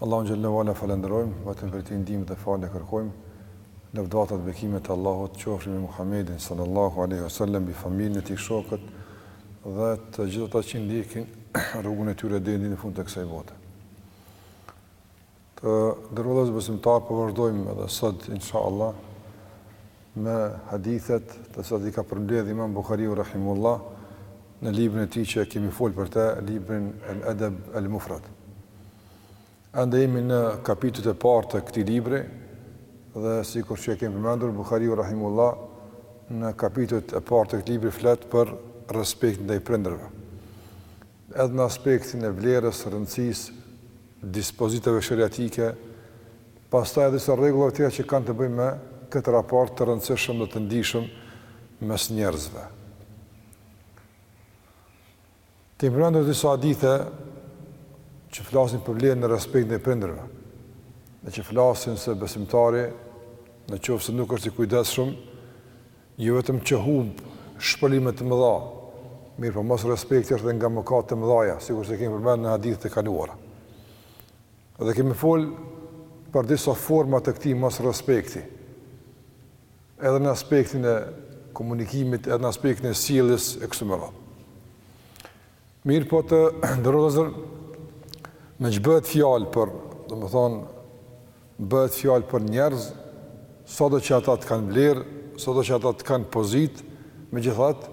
Allahun xhel-le ue ala falënderojmë, vetëm prej Tij ndihmë dhe falje kërkojmë. Lëvdatat, bekimet e Allahut qofshin mbi Muhammedin sallallahu alejhi ue sellem, mbi familjen e tij, shokët dhe të gjithë ata që e ndjekin rrugën e tyre deri në fund të kësaj bote. Të nderuar vëllezër besimtarë, po vazhdojmë edhe sot, insha Allah, me hadithet të cilat i ka përmbledh Imam Buhariu rahimullah në librin e tij që kemi fol për te, librin El Adab El Mufrad. Ende jemi në kapitujt e parë të këtij libri dhe sikurse e kemi përmendur Buhariu rahimullah në kapitujt e parë të këtij libri flet për respektin ndaj prindërve. Edhe në aspektin e vlerës, rëndësisë, dispozitave sheriatike, pastaj edhe disa rregullave tjera që kanë të bëjnë me këtë raport të rëndësishëm dhe të ndjeshëm mes njerëzve. Kemi përmendur disa hadithe që flasin për vlerën e respektit ndaj prindërve, dhe që flasin se besimtari, në qoftë se nuk është i kujdesshëm, Jo vetëm që humb shpërblime të mëdha, mirëpo mosrespekti është edhe nga mëkatet e mëdhaja, sikurse e kemi përmend në hadithet e kaluara. Dhe kemi fol për disa forma të këtij mosrespekti. Edhe në aspektin e komunikimit, edhe në aspektin e sjelljes e kështu me radhë. Mirëpo të nderuar vëllezër, meqë bëhet fjalë për, domethonë, bëhet fjalë për njerëz, sado që ata të kenë vlerë, sado që ata të kenë pozitë, megjithatë,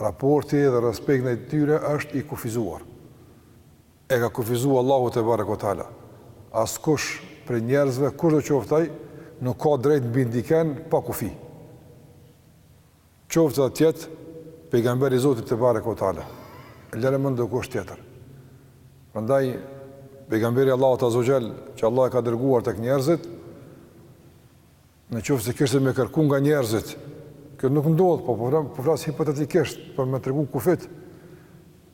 raporti dhe respekti ndaj tyre është i kufizuar. E ka kufizu Allahu tebareke ve teala. Askush prej njerëzve, kushdo qoftë ai, nuk ka drejt me u ndjek pa kufi. Qoftë të jetë pejgamber i Zotit tebareke ve teala. Lëre më dikush tjetër. Prandaj pejgamberi i Allahut azze ve xhel, që Allah e ka dërguar tek njerëzit, në qoftë se kishte me kërku nga njerëzit, kjo nuk ndodh, po po, po flas hipotetikisht për me tregu kufit.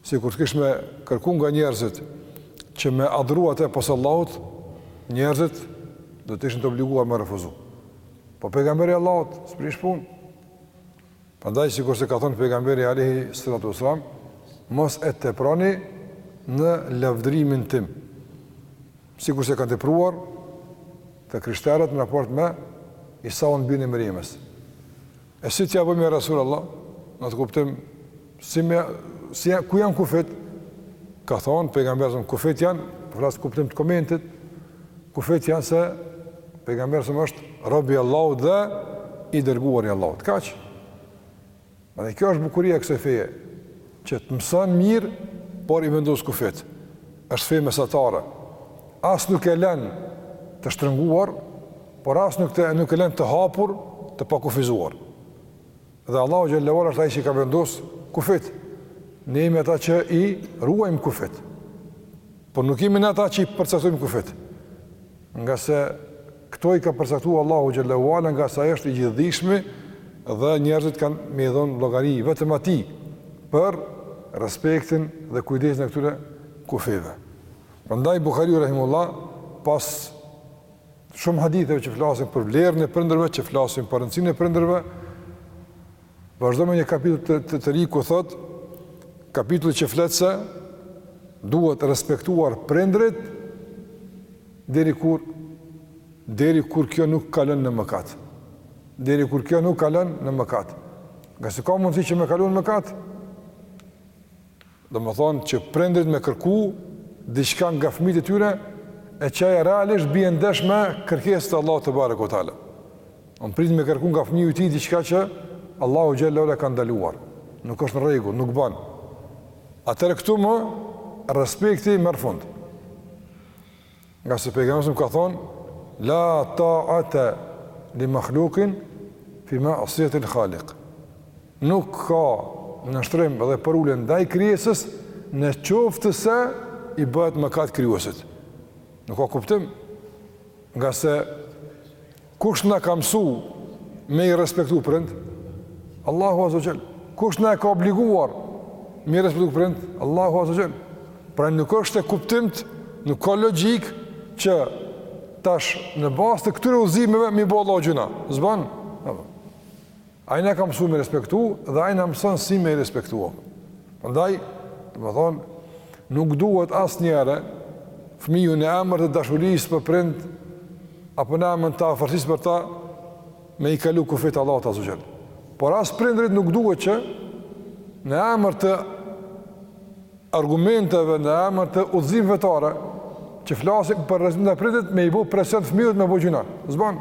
Sikur të kish me kërku nga njerëzit që me adhuru atë pos Allahut, njerëzit do të ishin të obliguar me refuzu. Po pejgamberi i Allahut s'prish punë. Prandaj sikurse ka thonë pejgamberi alayhi salatu wasalam, mos e teproni në lavdrimin tim. Sikurse kanë tepruar të krishterët në raport me Isaun birin e Merjemes. E si t'ia bëjmë ja Resulallah? Në atë kuptim, si me, si, ku janë kufit? Ka thonë, pejgamberi alejhi selam, kufit janë, po flas n'kuptim të komentit, kufit janë se pejgamberi alejhi selam është rob i Allahut dhe i dërguar i Allahut. Kaq. Edhe kjo është bukuria e kësaj feje. Që të mëson mirë, por i vendos kufit. Është fe mesatare. As nuk e lën të shtrënguar, por as nuk të nuk e lën të hapur, të pakufizuar. Dhe Allahu xhelle ue ala është ai që i ka vendos kufit. Ne jemi ata që i ruajmë kufit. Por nuk jemi ne ata që i përcaktojmë kufit. Ngase këto i ka përcaktuar Allahu xhelle ue ala ngase është i gjithdijshmi dhe njerëzit kanë me dhon llogari vetëm atij për respektin dhe kujdesin e këtyre kufeve. Prandaj Buhariu rahimehullah pas shumë haditheve që flasin për vlerën e prindërve, që flasin për rëndësinë e prindërve, Vazhdon me një kapitull të, të, të ri ku thotë kapitulli që flet se duhet respektuar prindërit deri kur deri kur kjo nuk kalon në mëkat. Deri kur kjo nuk kalon në mëkat. Ngase ka mundësi që me kalu në mëkat, Domethënë që prindërit me kërku diçka nga fëmijët e tyre e që ajo realisht bie ndesh me kërkesat e Allahut tebareke ue teala. Pra prindi me kërku nga fëmiu i tij diçka që Allahu xhelle ue ala e ka ndaluar. Nuk është në rregull, nuk bën. Atëherë këtu më respekti merr fund. Ngase pejgamberi a.s. ka thonë la ta'ata li makhluqin fi ma'siyati al-khaliq. Nuk ka nënshtrim dhe përulje ndaj krijesës në qoftë se i bëhet mëkat krijuesit. Nuk ka kuptim ngase Kush na ka mësu me i respektu prind? Allahu azze ue xhel. Kush na e ka obliguar me i respektu prind? Allahu azze ue xhel. Pra nuk është e kuptimt, nuk ka logjikë që tash në bazë të këtyre udhëzimeve me i bo Allahut gjynah. S'ban. Ai na ka mësu me i respektu dhe ai na mëson si me i respektu. Prandaj, domethënë, nuk duhet asnjëherë fëmiu në emër të dashurisë për prind apo në emër të afërsisë për ta me i kalu kufit e Allahut azze ue xhel. Por as prindërit nuk duhet që në emër të argumenteve në emër të udhëzimeve fetare që flasin për respektin e prindit me i bë presion fëmijës me bo gjynah. S'ban.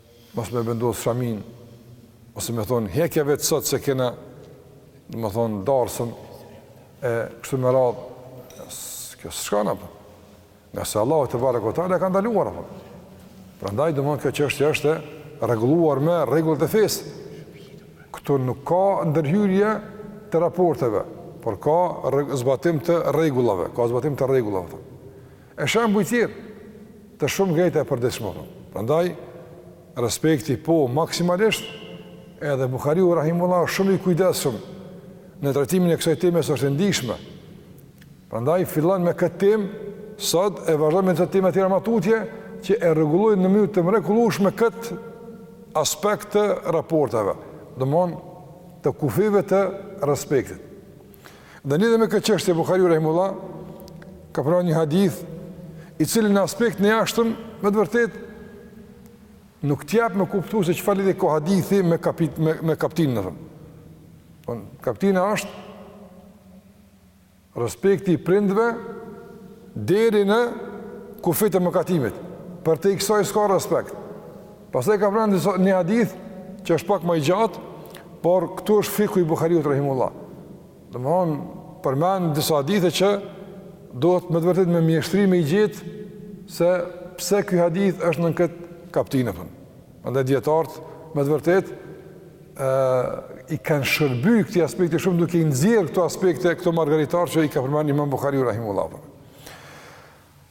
Mos me vendos shamin, ose me thonë, hekja vetes sot se kena, domethënë, darsëm, e kështu me radhë, kjo s'shkon, apo. Ngase Allahu tebareke ue teala e ka ndaluar, apo. Prandaj domethënë kjo çështje është e rregulluar me rregullat e fesë, këtu nuk ka ndërhyrje të raporteve, por ka zbatim të rregullave, ka zbatim të rregullave, E shembuj tjerë, të shumtë nga jeta e përditshme, thotë. Prandaj, respekti po maksimalisht, edhe Buhariu Rahimullah është shumë i kujdesshëm në trajtimin e kësaj teme së është e ndihshme. Prandaj, fillon me këtë temë, sot e vazhdojmë me ato tema tjera më tutje, që e rregullojnë në mënyrë të mrekullueshme kët aspekt të raporteve, domthon të kufijve të respektit. Në lidhje me këtë çështje Buhariu rahimullah ka përmend një hadith i cili në aspektin e jashtëm me të vërtet nuk të jap me kuptu se çfarë lidhje ka hadithi me kapit me, me kaptinën, domethënë. Po, kaptina është respekti i prindve deri në kufit e mëkatimit. Përtej kësaj s'ka respekt. Pastaj ka përmend një hadith që është pak më i gjatë, por këtu është fiku i Buhariut rahimullah. Domthon përmend disa hadithe që duhet me të vërtet me mjeshtri me i gjetë se pse ky hadith është në këtë kaptinë e përnë. Prandaj dijetarët me të vërtet e, i kanë shërby këtij aspekti shumë duke i nxjerr këto aspekte, këto margaritarë që i ka përmend imam Buhariu Rahimullah.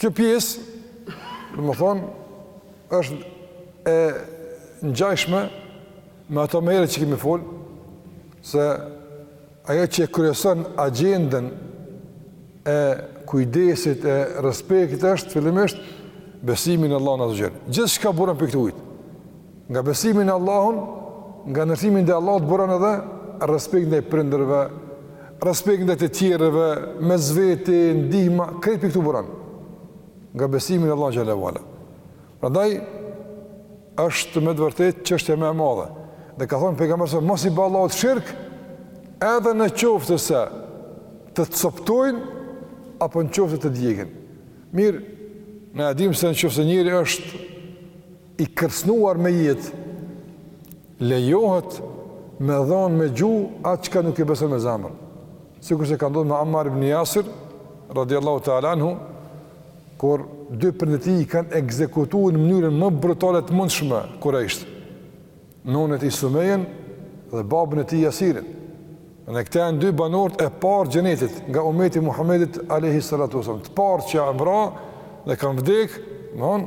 Kjo pjesë, domethënë, është e ngjashme me ato mejere që kemi folë, se ajo që e kryeson agendën e kujdesit e respektit është, fillimisht, besimi në Allahun azze ve xhel. Gjithçka buron prej këtujt, Nga besimi në Allahun, nga nënshtrimi ndaj Allahut buron edhe respekt ndaj prindërve, respekt ndaj të tjerëve, mes veti, ndihma, krejt prej këtu buron. Nga besimi në Allahun xhel-le ve ala. Prandaj është me të vërtetë çështja më e madhe. Dhe ka thënë pejgamberi se mos i bëj Allahut shirk, edhe në qoftë se të coptojnë apo në qoftë të djegin. Mirë, ne e dimë se në qoftë se njeriu është i kërcënuar me jetë, lejohet me thënë me gjuhë atë çka nuk e beson me zemër. Sikur se ka ndodhur me Ammar ibn Yasir radhiyallahu ta'ala anhu, kur dy prindërit e tij i kanë ekzekutuar në mënyrën më brutale të mundshme kurejsht. Nënën e tij Sumejen dhe babën e tij Yasirin. Edhe këta janë dy banorët e parë të xhenetit nga ummeti i Muhammedit alayhi salatu wasallam. Të parë që janë vrarë dhe kanë vdekë, domthon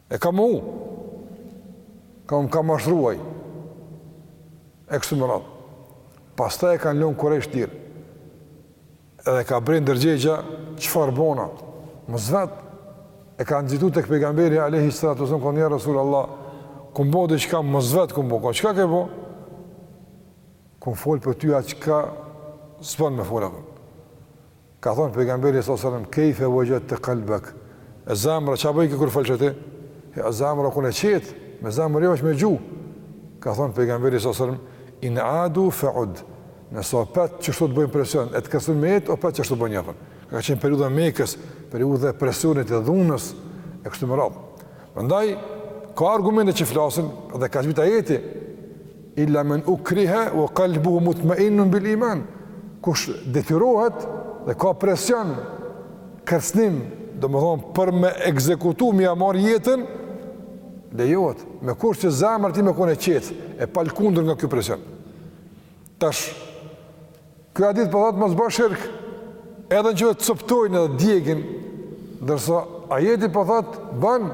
E ka mohu, ka më ka mashtru ai, e kështu me radhë. Pastaj e kanë lënë kurejsht lirë, edhe e ka bre ndërgjegjja, çfarë bona, mos vet, e ka nxitu tek pejgamberi, alejhi salatu selam, ka thon ja resul Allah, kum bo diçka mos vet, kum bo, ka thon çka ke bo, kum folë për ty atë çka s'ban me folë atëm. Ka thonë Pejgamberi sallallahu alejhi ve sellem, "Kejfe wajadte kalbak" E zemra ça bojke kur folshe ti? Jo zemra u kon e qetë, me zemër jo, veç me gjuhë. Ka thonë Pejgamberi sallallahu alejhi ve sellem, "In adu fa'ud", Nëse opet qështu të bojnë presion, e të kërcënojnë me jetë, opet qështu boni atë. Ka qenë periudha e Mekës, periudha e presionit, e dhunës e kështu me radhë. Prandaj ka argumente që flasin dhe ka zbrit ajeti illa men ukrihe ue kalbuhu mutmeinun bil iman kush detyrohet dhe ka presion kërcnim domethonë për me ekzekutu me ia marrë jetën lejohet me kusht që zemra e tij me konë e qetë e palkundur nga ky presion tash Ky hadith po thotë mos ba shirk, edhe në qoftë të coptojnë edhe djegin, ndërsa ajeti po thotë ban.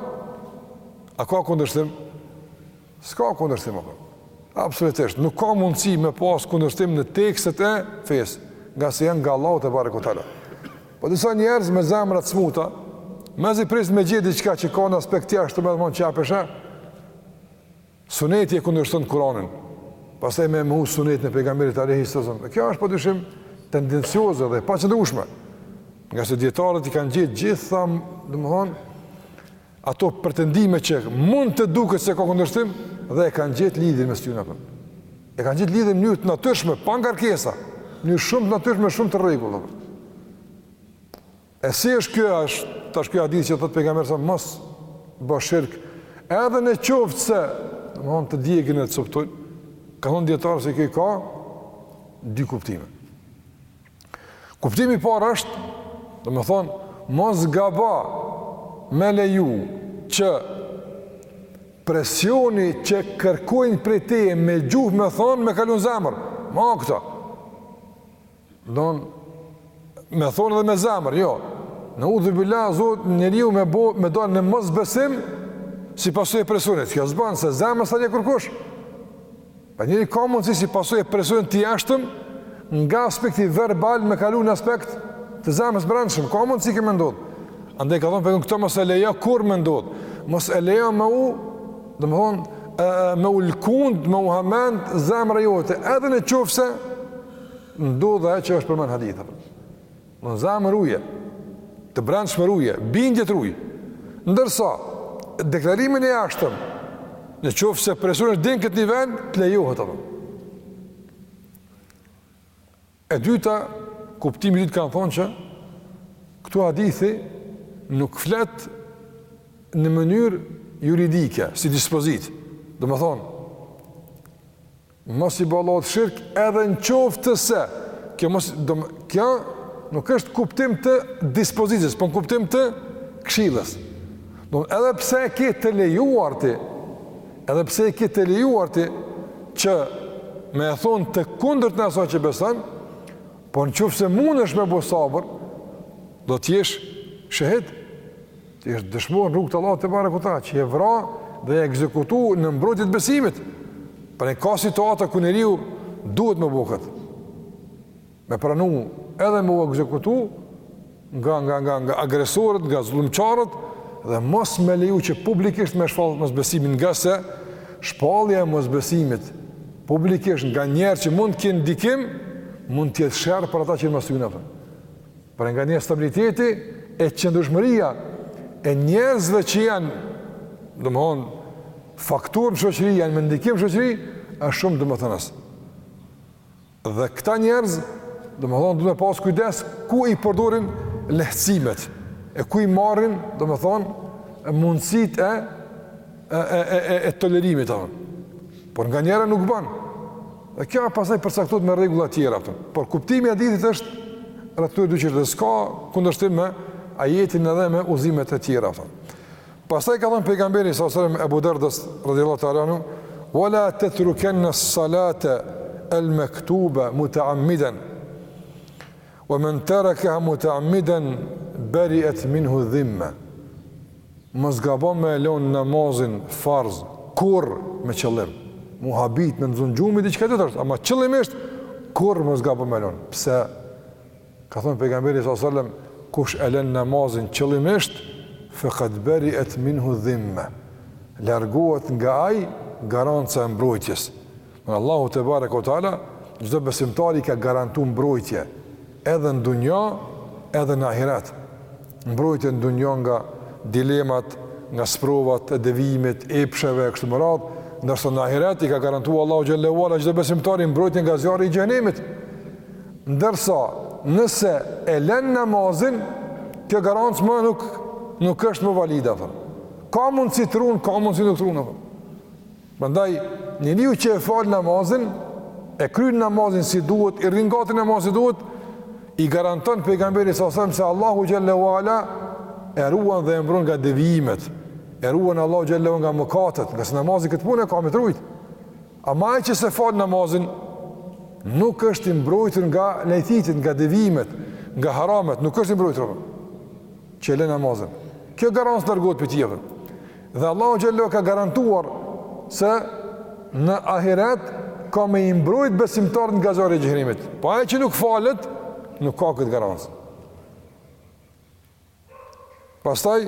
A ka kundërshtim? S'ka kundërshtim apo? Absolutisht, nuk ka mundësi me pas kundërshtim në tekstet e fesë, ngase janë nga Allahu tebareke ue teala. Po disa njerëz me zemra të smuta, mezi presin me gjet diçka që ka në aspekt të jashtëm e thonë qa po e sheh. Suneti e kundërshton Kur'anin, pastaj me mohu sunetin e pejgamberit alejhi selam. Kjo asht padyshim tendencioze dhe e paqëndrueshme. Ngase dietarët i kanë gjetë gjitha, domthon, ato pretendime që mund të duket se ka kundërshtim dhe e kanë gjetë lidhjen mes tyre apo. E kanë gjetë lidhjen në mënyrë të natyrshme, pa ngarkesa, mënyrë shumë të natyrshme, shumë të rregullt. E si është kjo është, tash ky hadith që thot pejgamberi sa mos ba shirk, edhe në qoftë se, domthon të djegin e të coptojnë, kanë thonë dietarët se kjo i ka dy kuptime. Kuptimi i parë është, domthon mos gabo me leju që presioni që kërkojnë prej teje me gjuhë me thonë me kalu në zemër, ma këta. Don me thonë edhe me zemër, jo. Neudhubilah, njeriu me, bo, me dalë në mosbesim, si pasojë e presionit. Kjo s'ban, se zemrën s'ta njeh kurkush. Po njeriu ka mundësi si pasojë e presionit të jashtëm, nga aspekti verbal me kalu në aspekt të zemrës, brendshëm, ka mundësi kjo me ndodhë. Andaj ka thonë, për këto mos e lejo kurrë me ndodhë, mos e lejo me u, domethonë, me u lkund, me u hamend, zemra jote, edhe në qoftë se, ndodh ajo që është përmend në hadith apo. Në zemër ruje, të brendshmen ruje, bindjet ruje. Ndërsa, deklarimin e jashtëm, në qoftë se presioni është deri në këtë nivel, të lejohet apo. E dyta, kuptimi i dytë kanë thonë që, këtu hadithi nuk flet në mënyrë juridike, si dispozitë. Domethonë, Mos i bo Allahut shirk edhe në qoftë se, kjo, mos, do, kjo nuk është kuptim të dispozitës, po në kuptim të këshillës. Do edhe pse e ke të lejuar ti, edhe pse e ke të lejuar ti, që me e thonë të kundërtën e asaj që beson, po në qoftë se mundesh me bo sabër, do t'jesh shehid, T'jesh dëshmor n'rrugë të Allahut tebareke ue teala që je vra dhe je ekzekutu në mbrojtje të besimit. Pra ka situata ku njeriu duhet me bo këtë. Me pranu edhe me u ekzekutu nga nga nga nga agresorët, nga zullumçarët dhe mos me leju që publikisht me shpall mosbesimin ngase shpallja e mosbesimit publikisht nga njerëz që mund të kenë ndikim mund të jetë sherr për ata që mbështeten në ta Prandaj stabiliteti e qëndrueshmëria e njerëzve që janë, domethënë, faktorë në shoqëri, janë me ndikim në shoqëri, është shumë domethënëse. Dhe këta njerëz, domethënë, duhet me pas kujdes ku i përdorin lehtësimet e ku i marrin, domethënë, mundësitë e e, e, e, e, e tolerimit, a kupton. Por nganjëherë nuk bën. Dhe kjo pastaj përcaktohet me rregulla të tjera, a kupton. Por kuptimi i hadithit është rreth këtyre dy çështjeve, s'ka kundërshtim me ajetin edhe me lëshime të tjera, a kupton. Pastaj ka thënë pejgamberi alejhi selam Abu Dardas radhiyallahu ta'ala anhu, "Wala tatrukanna as-salata al-maktuba muta'ammidan. Wa man tarakaha muta'ammidan bari'at minhu dhimma." Mos gabo me e lënë namazin farz kurr me qëllim. M'u habit, me t'zon gjumi diçka tjetër është, ama qëllimisht kurr mos gabo me e lënë. Pse? Ka thënë pejgamberi sallallahu alajhi wasallam, kush e lën namazin qëllimisht, faqad bari'at minhu dhimma. Largohet nga ai garanca e mbrojtjes. Allahu tebareke ue teala çdo besimtari i ka garantu mbrojtje edhe në dunja edhe në ahiret mbrojtje në dunja nga dilemat nga sprovat e devimit epsheve e kështu me radhë ndërsa në ahiret i ka garantu Allahu xhelle ue ala çdo besimtari mbrojtje nga zjarri i xhehenemit ndërsa nëse e len namazin kjo garancë më nuk nuk është më valide dmth. ka mundësi t'run ka mundësi nuk t'run dmth. Prandaj, njeriu që e fal namazin, e kryen namazin si duhet, i rrin gati namazit si duhet, i garanton pejgamberi alejhi selam se Allahu xhelle ue ala e ruan dhe e mbron nga devijimet. E ruan Allahu xhallahu nga mëkatet, ngase namazi këtë punë e ka, me t'rujt. Ama ai që s'e fal namazin nuk është i mbrojtur nga lajthitjet, nga devijimet, nga haramet, nuk është i mbrojtur. që e lë namazin. Kjo garancë largohet prej tij. Dhe Allahu xhelle shanuhu ka garantuar se në ahiret ka me i mbrojt besimtarët nga zjarri i xhehenemit. Po ai që nuk falet, nuk ka këtë garancë. Pastaj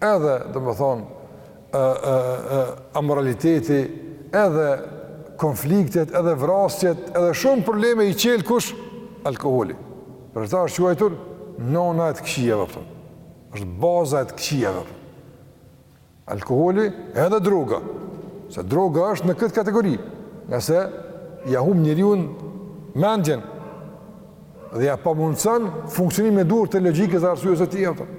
Edhe, domethënë, ë, ë, ë, amoraliteti, edhe konfliktet, edhe vrasjet, edhe shumë probleme i sjell kush? Alkooli. Për këtë është quajtur nona e të këqijave, kupton. Është baza e të këqijave. Alkooli edhe droga. Se droga është në këtë kategori, nëse ja humb njeriut mendjen dhe ja pamundson funksionimin e duhur të logjikës dhe arsyes së tij, kupton.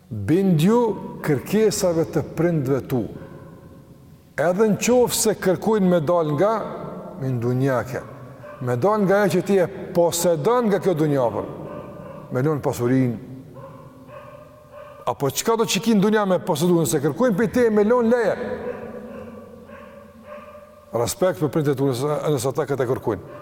Bindju kërkesave të prindve tu, edhe në qoftë se kërkojnë me dalë nga, min dunjake,, me dalë nga ajo që ti e posedon nga kjo dunja, pra, me lënë pasurin, apo çkado që ki në dunja me posedu, nëse kërkojnë prej teje me lënë, leje, respekt prej prindve tu, nëse ata këtë e kërkojnë,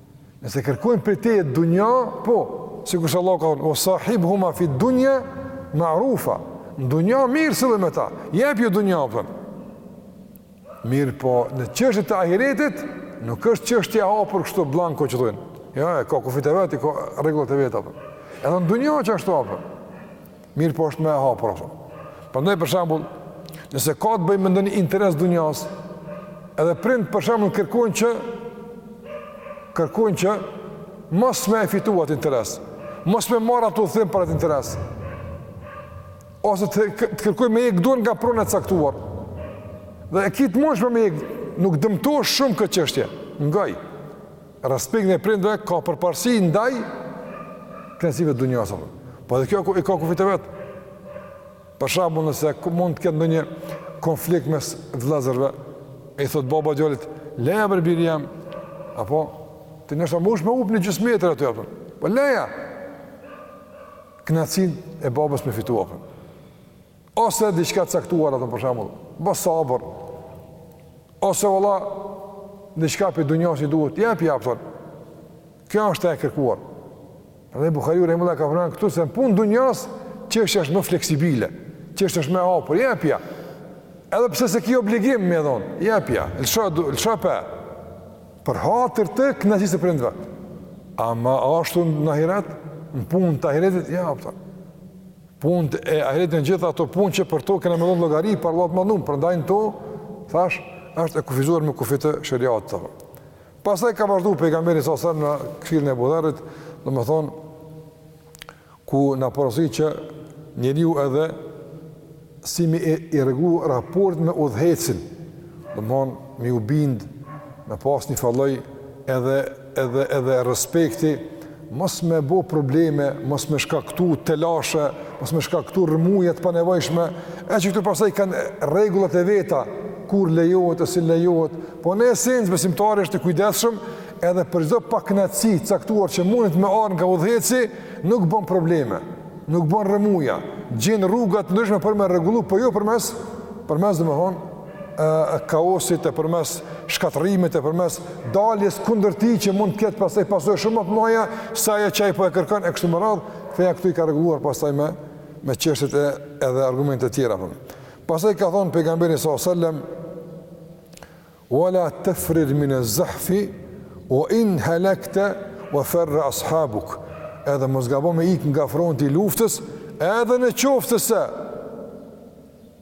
Nëse kërkojnë prej teje dunja, po, sikurse Allahu ka thonë, ve sahibhuma fi dunja, marufa, në dunja mirë sillu me ta, jepju dunja, kupton. Mirëpo, në çështje të ahiretit, nuk është çështje e hapur kështu bllanko çka dojnë. Jo, i ka kufit e vet, ka rregullat e veta, kupton. Edhe në dunja që është hapur. Mirëpo është më e hapur ato. Prandaj për shembull, nëse ka të bëjë me ndonjë interes të dunjas, edhe prindët për shembull kërkojnë që, kërkojnë që, mos me e fitu atë interes, mos me marë atë udhëtim për atë interes, ose të, të kërkojnë me hjek dorë nga prona e caktuar, dhe e ki të mundshme me hjek, nuk dëmton shumë kjo çështje, ngoj, Respekti ndaj prindve ka përparësi ndaj kënaqësive të dunjasë. Po dhe kjo i ka kufit e vet. Për shembull, nëse mund të ketë ndonjë konflikt mes vëllezërve, i thot baba djalit, "Leja, biri jem." Apo ti nëse mujsh me hup një gjysmë metër aty apo. Po leja. Kënaqësin e babës me fitu. Ose diçka të caktuar atë për shembull, bë sabër. Ose valla diçka prej dunjas i duhet, jepja, kupton. Kjo është e kërkuar. Prandaj Buhariu rahimullahu ka thënë këtu se në punë të dunjas që është më fleksibile, që është më hapur, jepja. Edhe pse s'e ki obligim me dhon, jepja. Lësho, lësho pe. Për hatër të kënaqësisë së prindve. Ama ashtu në ahiret, në punë të ahiretit, jo, kupton. Punët e ahiretit janë gjithë ato punë që për to kena me dhonë llogari para Allahut të madhnum, prandaj në to, thash, është e kufizuar me kufijtë e sheriatit. Pasaj ka vazhdu pejgamberi sa selam në këshillën e Ebu Dherrit, domethonë, ku na porosit që njeriu edhe si me e rregullu raportin me udhëheqësin, domethonë, me iu bind, me pas një farë lloj edhe edhe edhe respekti mos me bo probleme, mos me shkaktu telashe, mos me shkaktu rrëmuja të panevojshme, e që këto pasaj kanë rregullat e veta, kur lejohet e si lejohet, po në esencë besimtari është i kujdesshëm edhe për çdo pakënaqësi të caktuar që munet me ardh nga udhëheqësi, nuk bon probleme, nuk bon rrëmuja, gjen rrugë të ndryshme për me rregullu, po jo përmes, përmes domethonë, kaosit e përmes shkatërrimit e përmes daljes kundër tij që mund të ketë pastaj pasoja shumë më të mëdha se ajo që ai po e kërkon e kështu me radhë, feja këtu i ka rregulluar pastaj me me çështjet edhe argumentet e tjera apo. Pastaj ka thënë pejgamberi sa selam wala tafrir min az-zahfi wa in halakta wa farra ashabuk. Edhe mos gabo me ik nga fronti i luftës, edhe në qoftë se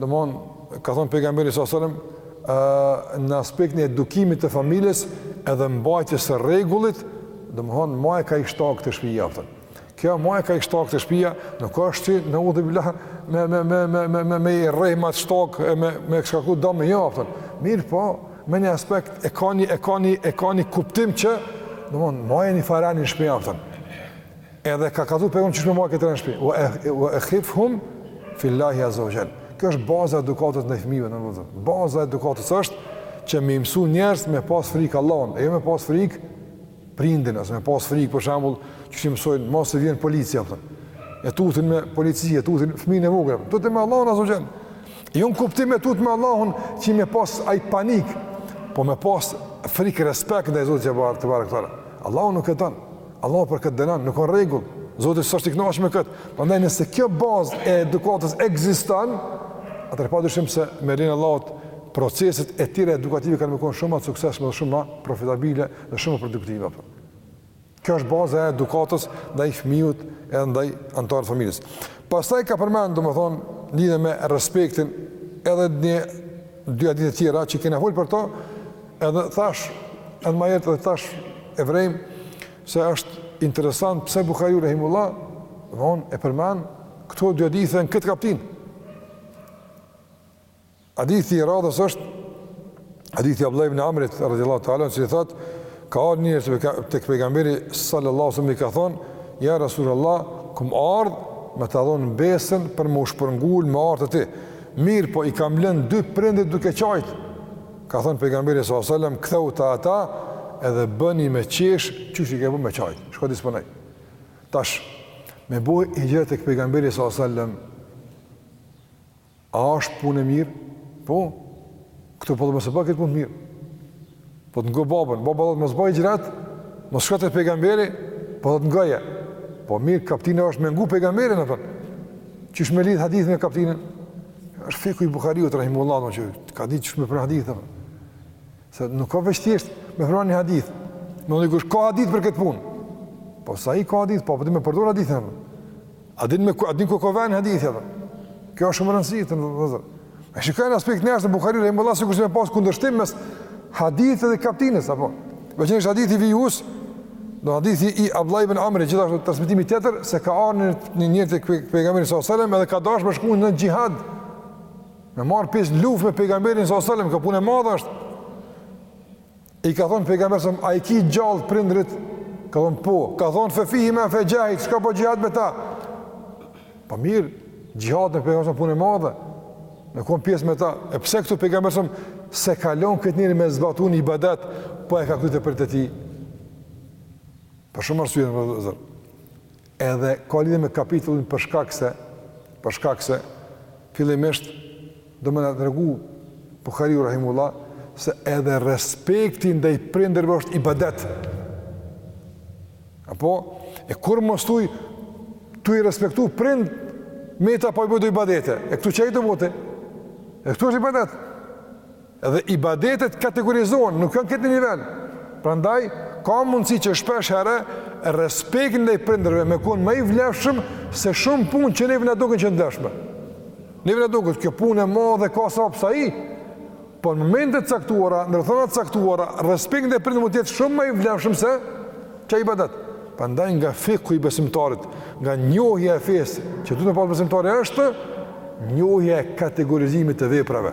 Domthon, ka thënë pejgamberi sa selam, ë në aspektin e edukimit të familjes edhe mbajtjes së rregullit, domthon maje ka një shtagë te shtëpia, a kupton. Kjo maje ka një shtagë te shtëpia, nuk është që neudhubilah me me me me me me me i rreh me at shtagë e me me çka ku do me, jo, a kupton. Mirëpo, me një aspekt e ka një e ka një e ka një kuptim që domthon maje një farë reni në shtëpi, a kupton. Edhe ka kallzu pejgamberi qysh me majtë këtë ren në shtëpi. Wa e wa akhifhum fillahi azza wa jall. Kjo është baza e edukatës ndaj fëmijëve vëllazën. Baza e edukatës është që me i mësu njerëz me pas frikë Allahun, e jo me pas frikë prindin, as me pas frikë për shembull, qysh i mësojnë mos të vjen policia apo. E tutin me polici, e tutin fëmin e vogël. Tute me Allahun azza wa jall. Jo në kuptim e tut me Allahun që me pas ai panik, po me pas frikë respekt ndaj Zotit tebareke ve teala. Allahu nuk e don. Allahu për këtë dënon, nuk ka rregull. Zoti s'është i kënaqur me këtë. Prandaj nëse kjo bazë e edukatës ekziston, atëherë padyshim se me lejen e Allahut proceset e tjera edukative kanë me konë shumë më të suksesshme dhe shumë më profitabile dhe shumë më produktive apo. Kjo është baza e edukatës ndaj fëmijut edhe ndaj anëtarëve të familjes. Pastaj ka përmend, domethënë, lidhje me respektin edhe një Dy hadithe tjera që kena fol për to, edhe thash, edhe ma herët edhe thash e vrejm, se është interesant pse Buhariu Rahimullah, dhe on e përmen, këto dy hadithe në këtë kaptin. Hadithi i radhës është, hadithi Abdullah ibn Amrit, radiallahu ta'ala, anhu që thotë, ka ardhë njëri tek pejgamberi, sallallahu sallam, i ka thonë, ja Rasulullah, kam ardhë, me ta dhonë besën për me u shpërngul me ardhë te ti, Mirëpo i kam lënë dy prindit duke qajt. Ka thonë pejgamberi sallallahu alajhi wasallam, kthehu te ata edhe bëni me qesh qysh i ke bo me qajt. Shko disponoj. Tash me bo hixhret tek pejgamberi sallallahu alajhi wasallam. A është punë e mirë? Po. Këtu po thotë mos e bo këtë punë të mirë. Po thotë ngoje babën, baba po thotë mos bo hixhret, mos shko te pejgamberi, po do të ngojë. Po mirë, kaptina është me ngu pejgamberin apo? Qysh me lidh hadithin me kaptinën? Është fiku i Buhariut rahimullahu që ka ditë qysh me përdor hadithin apo? Se nuk ka veç thjesht me pru një hadith. Me thonë dikush ka hadith për këtë punë? Po sa i ka hadith, po a po di me përdor hadithin. A din me a din ku ka vend hadithi apo? Kjo është shumë e rëndësishme vëllezër. E shikon në aspektin e jashtëm Buhariu rahimullah sikur me pas kundërshtim mes hadithit dhe kaptinës apo? Do të jesh hadithi vijues, do hadithi i Abdullah ibn Amrit gjithashtu transmetimi tjetër se ka ardh njëri te pejgamberi sallallahu alajhi wasallam edhe ka dash me bo xhihad. Me marr pjesë në luftë me pejgamberin sallallahu alajhi wasallam, ka punë e madhe është. I ka thonë pejgamberi sa a i ki gjallë prindrit? Ka thonë po. Ka thonë fe fihi me fe gjahit, shka po gjihad me ta? Pa po mirë, gjihad me pejgamberi sa punë e madhe, me konë pjesë me ta. E pse këtu pejgamberi sa se kalon këtë njëri me zbatun i badet, po e ka këtë të për të ti? Për shumë arsujë në vëzër. Edhe ka lidhje me kapitullin për shkak se për shkak se fillimisht do me na tregu Buhariu rahimullah se edhe respekti ndaj prindërve është ibadet. Apo e kurrë mos thuj tu i respektu prindt meta pa i bo do ibadete. E këtu ça je tu bo ti. E këtu është ibadet. Edhe ibadetet kategorizohen, nuk kanë krejt një nivel. Prandaj ka mundësi që shpesh herë respekti ndaj prindërve me kon ma i vlefshëm se shumë punë që neve na duken që janë të vlefshme. Neve na duket kjo punë e madhe ka sevap. Po në momente të caktuara, në rrethana të caktuara, respekti ndaj prindërve mund të jetë shumë ma i vlefshëm se qaj ibadet. Prandaj nga fiku i besimtarit, nga njohja e fesë që duhet me pas besimtari është njohja e kategorizimit të veprave.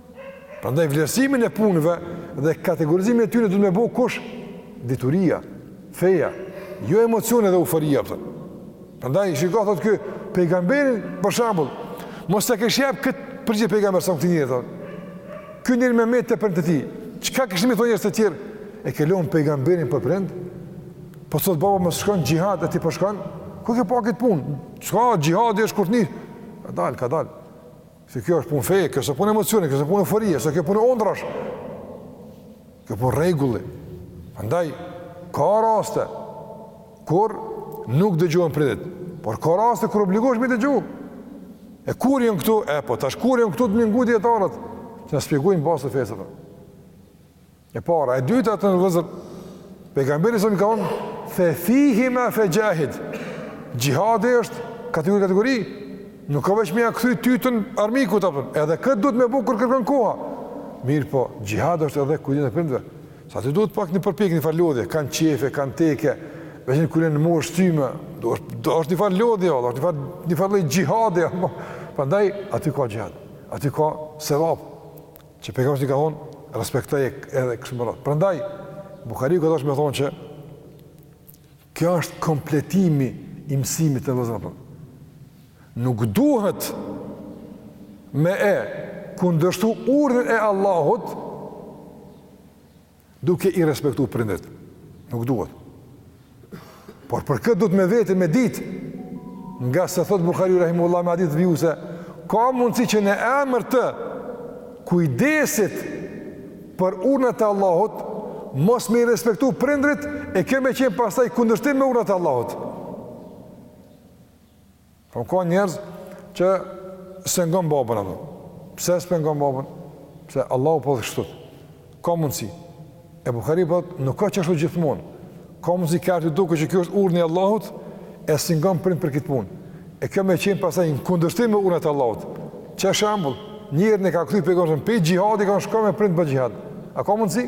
Prandaj vlerësimin e punëve dhe kategorizimin e tyre duhet me bo kush? Dituria, feja, jo emocione dhe euforia. Po thom. Prandaj shikoj thotë ky pejgamberin për shembull, mos e kish jap kët përgjigje pejgamberi këtij thotë. Ky njeri me metë te prindt e tij, çka kishin me i thonë njerëzit tjerë? E ke lënë pejgamberin për prind? Po thot baba mos shko n'xhihad e ti po s'shkon? Ku ke pa këtë punë? Çka xhihadi është kurtni? Ka dalë, ka dalë. Se kjo është punë feje, kjo s'është punë emocioni, kjo s'është punë euforie, s'o kjo punë ondrash. Kjo punë rregulli. Prandaj ka raste kur nuk dëgjohen prindët, por ka raste kur obligohesh me dëgju. E kur janë këtu? E po tash kur janë këtu duhet me i ngu dijetarët që na shpjegojnë bazë të fesë ato. E para, e dyta të nderuar vëllezër, pejgamberi alejhi selam ka thonë, fe fihima fe xhahid, xhihadi është kategori kategori, nuk ka veç me ia kthy tytën armikut e pam, edhe këtë duhet me bo kur kërkon koha, mirëpo, xhihad është edhe kujdesi ndaj prindve, se aty duhet pak një përpjekje, një farë lodhje, kanë qejfe, kanë teke, veçan kur janë në moshë t'shtyme, do është, do është një farë lodhje, do është një farë, një farë lloj xhihadi, prandaj, aty ka xhihad, aty ka sevap, Që pejgamberi ka thonë, respektoj edhe kështu me radhë. Prandaj Buhariu ka dashur të thonë që kjo është kompletimi i mësimit, vëllezër. Nuk duhet me e kundërshtu urdhnin e Allahut Duke i respektu prindrit. Nuk duhet. Por për këtë duhet me vetë, me ditë. Ngase thot Buhariu rahimehullah me hadith vijues se ka mundësi që në emër të kujdesit për urdhnat e Allahut, mos me i respektu prindrit, e kjo me qenë pastaj n'kundërshtim me urdhnat e Allahut. Po ka njerëz që s'e ngon babën ato. Pse s'po e ngon babën? Pse Allahu po do kështu. Ka mundsi. E Buhariu po thot nuk ka qashtu gjithmonë. Ka mundsi kur t'i duket që ky është urdhni i Allahut e s'i ngon prindt për këtë punë. E kjo me qenë pastaj në kundërshtim me urdhnat e Allahut. Qe shembull, njërin e ka kthy pejgamberi prej xhihadi, ka thonë shko me prindt bo xhihad. A ka mundsi?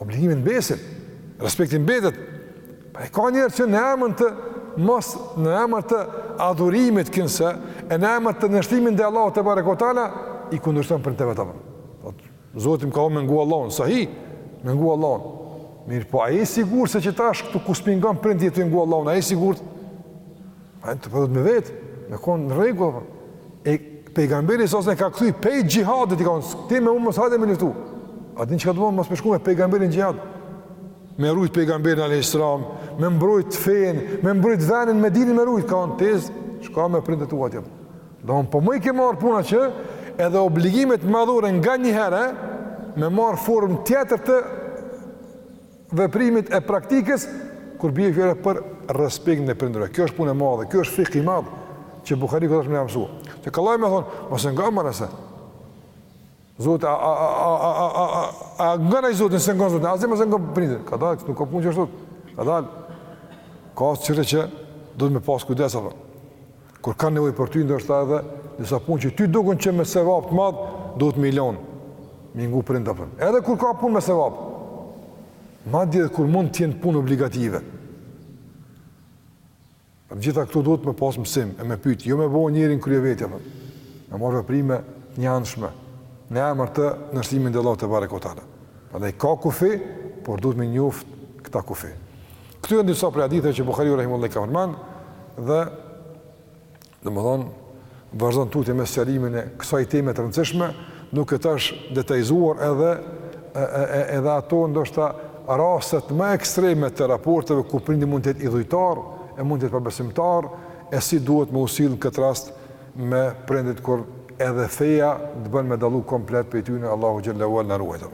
Obligimet mbesin, respekti mbetet, po ka njerëz që në emën të, mos në emër të adhurimit kinse, e në emër të nënshtrimit ndaj Allahut tebareke ve teala, i kundërshton prindt e vet. Zoti m'ka thonë me ngu Allahun, sahi, me ngu Allahun. Mirëpo, a je i sigurt se qetash këtu ku s'po i ngon prindt je tu ngu Allahun, a je i sigurt? A ty po don me vetë, me kon në rregull, po. e pejgamberi a.s. e ka kthy, prej gjihadit i ka thonë, ti me mu mos hajde me luftu. A din çka do me thonë, mos me shku me pejgamberin gjihad, me rujt pejgamberin a.s. me mbrojt fenë, me mbrojt venin, me dinin me rujt, ka thonë ti shko me prindët tu atje. Don po m'i ke marrë puna që, edhe obligimet madhore nga një herë, me marrë formë tjetër të veprimit e praktikës kur bie fjala për respektin e prindërve. Kjo është punë e madhe, kjo është fik i madh që Buhariu ka dashur të mësua. E kollaj me thonë, mos e ngo more se. Zot a a a a a a a a ngon ai zotin s'e ngon zotin, as ti mos e ngo prindin. Kadalë, nuk ka punë ashtu. Kadalë. Ka çështje që duhet me pas kujdes apo. Kur kanë nevojë për ty ndoshta edhe disa punë që ty duken që me sevap të madh, duhet me i lënë me ngu prindin apo. Edhe kur ka punë me sevap. Madje kur mund të jenë punë obligative. Për të gjitha këtu duhet me pas mësim e me pyt, jo me bo njeri n'krye të vet apo. Me marrë veprime të njëanshme në emër të nënshtrimit të Allahut tebareke ue teala. Prandaj ka kufi, por duhet me njoft këta kufi. Këto janë disa prej haditheve që Buhariu rahimullahu ka përmend dhe domethënë vazhdon tutje me sqarimin e kësaj teme të rëndësishme, duke tash detajizuar edhe edhe ato ndoshta rastet më ekstreme të raporteve ku prindi mund të jetë idhujtar e mund të jetë pabesimtar e si duhet me u sjellë në këtë rast me prindërit kur edhe feja të bën me dallu komplet prej tyne Allahu xhele ue ala na ruajtë.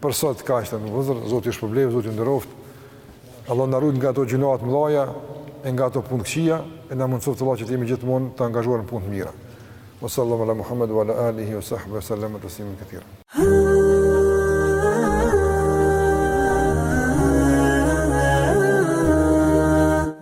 Për sot kaq tani vëllezër, Zoti ju shpërbleftë, Zoti ju nderoftë. Allah na ruajt nga ato gjynahe të mëdha e nga ato punë të këqija e na mundësoftë Allahu që të jemi gjithmonë të angazhuar në punë të mira. Wa sallallahu ala Muhammed wa ala alihi wa sahbihi wa sallam tasliman kathira.